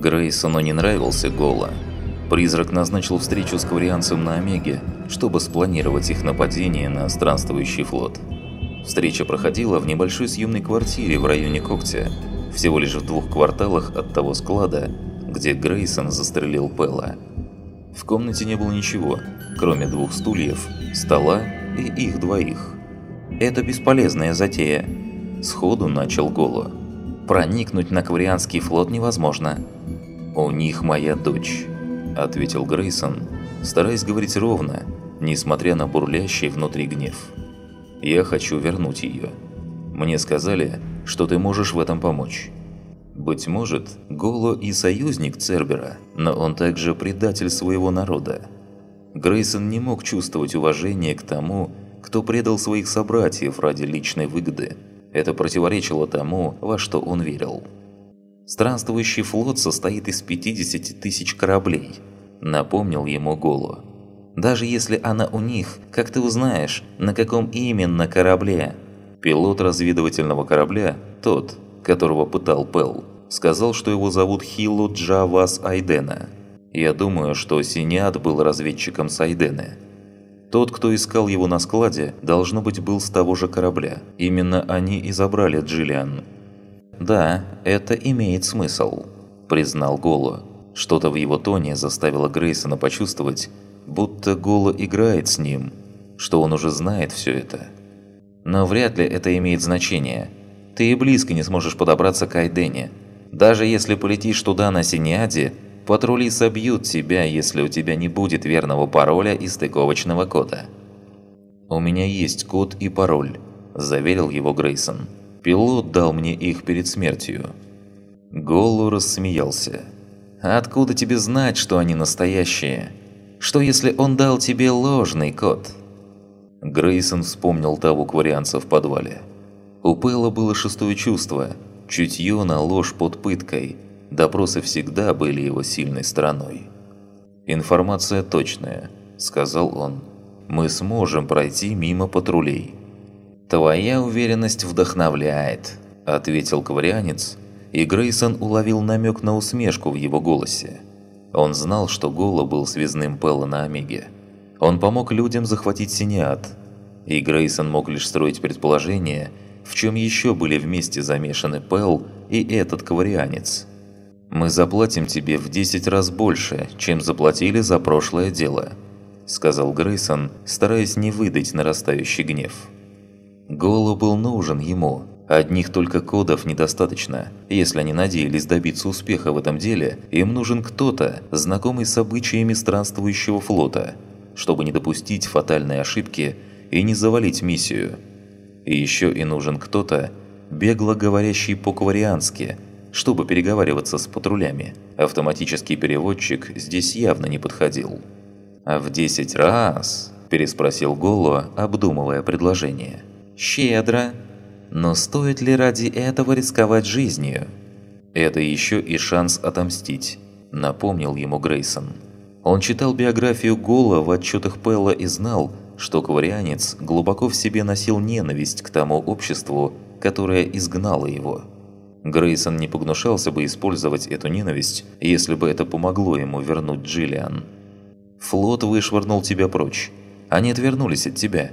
Грейсону не нравился Гола. Призрак назначил встречу с кварианцем на Омеге, чтобы спланировать их нападение на странствующий флот. Встреча проходила в небольшой съемной квартире в районе Когтя, всего лишь в двух кварталах от того склада, где Грейсон застрелил Пелла. В комнате не было ничего, кроме двух стульев, стола и их двоих. «Это бесполезная затея», – сходу начал Голо. «Проникнуть на Кварианский флот невозможно». «У них моя дочь», – ответил Грейсон, стараясь говорить ровно, несмотря на бурлящий внутри гнев. «Я хочу вернуть ее. Мне сказали, что ты можешь в этом помочь». Быть может, Голо и союзник Цербера, но он также предатель своего народа. Грейсон не мог чувствовать уважения к тому, кто предал своих собратьев ради личной выгоды. Это противоречило тому, во что он верил. Странствующий флот состоит из 50 тысяч кораблей, напомнил ему Голо. Даже если она у них, как ты узнаешь, на каком именно корабле? Пилот разведывательного корабля, тот, которого пытал Пел, сказал, что его зовут Хилу Джавас Айдена. Я думаю, что Синиат был разведчиком с Айдены. Тот, кто искал его на складе, должно быть был с того же корабля. Именно они и забрали Джиллиан. «Да, это имеет смысл», – признал Голо. Что-то в его тоне заставило Грейсона почувствовать, будто Голо играет с ним, что он уже знает все это. Но вряд ли это имеет значение – ты и близко не сможешь подобраться к Айдене. Даже если полетишь туда на Синиаде, патрули собьют тебя, если у тебя не будет верного пароля и стыковочного кода. «У меня есть код и пароль», – заверил его Грейсон. «Пилот дал мне их перед смертью». Голу рассмеялся. «Откуда тебе знать, что они настоящие? Что если он дал тебе ложный код?» Грейсон вспомнил того кварианца в подвале. У Пэла было шестое чувство, чутье на ложь под пыткой. Допросы всегда были его сильной стороной. «Информация точная», – сказал он. «Мы сможем пройти мимо патрулей». «Твоя уверенность вдохновляет», – ответил коврянец, и Грейсон уловил намек на усмешку в его голосе. Он знал, что Гола был связным Пэлла на Омеге. Он помог людям захватить Синиат, и Грейсон мог лишь строить предположение – в чем еще были вместе замешаны Пэл и этот коварианец. «Мы заплатим тебе в 10 раз больше, чем заплатили за прошлое дело», сказал Грейсон, стараясь не выдать нарастающий гнев. Голу был нужен ему. Одних только кодов недостаточно. Если они надеялись добиться успеха в этом деле, им нужен кто-то, знакомый с обычаями странствующего флота, чтобы не допустить фатальной ошибки и не завалить миссию – и еще и нужен кто-то, бегло говорящий по-квариански, чтобы переговариваться с патрулями. Автоматический переводчик здесь явно не подходил. «А в десять раз?» – переспросил Голо, обдумывая предложение. «Щедро. Но стоит ли ради этого рисковать жизнью?» «Это еще и шанс отомстить», – напомнил ему Грейсон. Он читал биографию Гола в отчетах Пэлла и знал, что кварианец глубоко в себе носил ненависть к тому обществу, которое изгнало его. Грейсон не погнушался бы использовать эту ненависть, если бы это помогло ему вернуть Джиллиан. «Флот вышвырнул тебя прочь. Они отвернулись от тебя.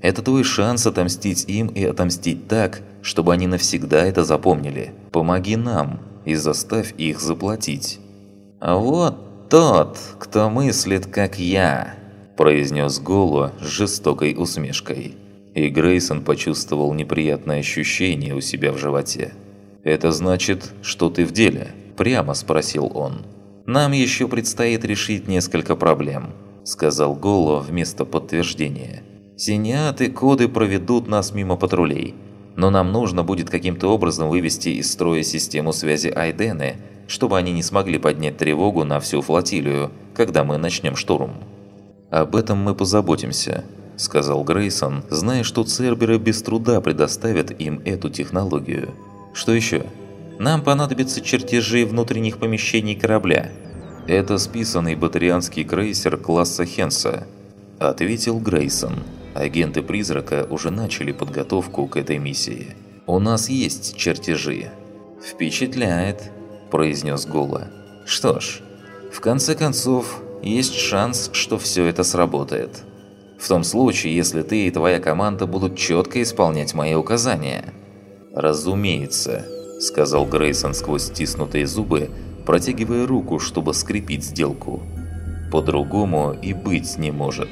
Это твой шанс отомстить им и отомстить так, чтобы они навсегда это запомнили. Помоги нам и заставь их заплатить». «А вот тот, кто мыслит, как я», произнес Голо с жестокой усмешкой. И Грейсон почувствовал неприятное ощущение у себя в животе. «Это значит, что ты в деле?» – прямо спросил он. «Нам еще предстоит решить несколько проблем», – сказал Голо вместо подтверждения. «Синиаты коды проведут нас мимо патрулей, но нам нужно будет каким-то образом вывести из строя систему связи Айдены, чтобы они не смогли поднять тревогу на всю флотилию, когда мы начнем штурм». «Об этом мы позаботимся», – сказал Грейсон, зная, что Церберы без труда предоставят им эту технологию. «Что еще?» «Нам понадобятся чертежи внутренних помещений корабля». «Это списанный батарианский крейсер класса Хенса», – ответил Грейсон. Агенты Призрака уже начали подготовку к этой миссии. «У нас есть чертежи». «Впечатляет», – произнес Гола. Что ж, в конце концов, есть шанс, что все это сработает. В том случае, если ты и твоя команда будут четко исполнять мои указания. Разумеется, сказал Грейсон сквозь стиснутые зубы, протягивая руку, чтобы скрепить сделку. По-другому и быть не может.